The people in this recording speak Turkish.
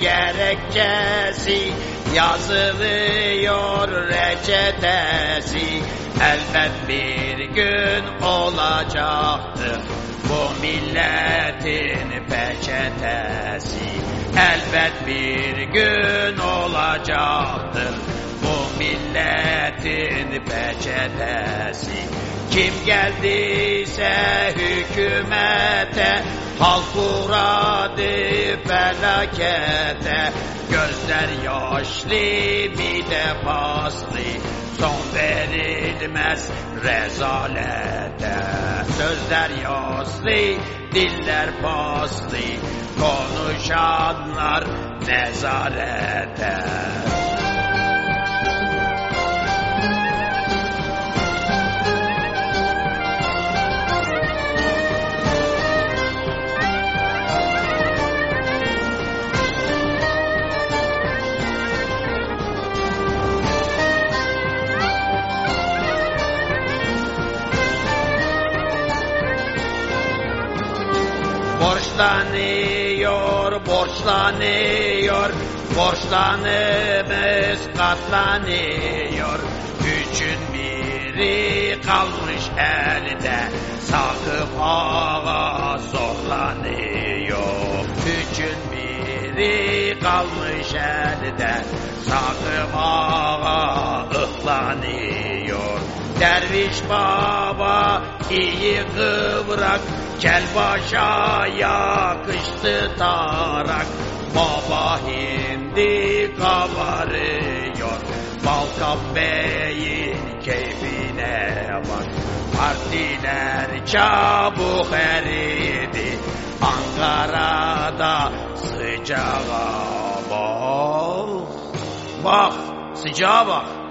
gecesi yazılıyor reçetesi. Elbet bir gün olacaktır bu milletin peçetesi. Elbet bir gün olacaktır bu milletin peçetesi Kim geldiyse hükümete Halk uğradı felakete. Gözler yaşlı bir de paslı Son verilmez rezalete. Sözler yaslı, diller paslı Konuşanlar nezarete borçlanıyor, borçlanıyor, borçlanımız katlanıyor. Üçün biri kalmış elde, sakıp ağa zorlanıyor. Üçün biri kalmış elde, sakıp ağa ıhlanıyor. Derviş baba iyi kıvrak. Kel başa yakıştı tarak. Baba hindi kabarıyor. Balkan Bey'in keyfine bak. Partiler çabuk eridi. Ankara'da sıcağa bak. Bak sıcağa bak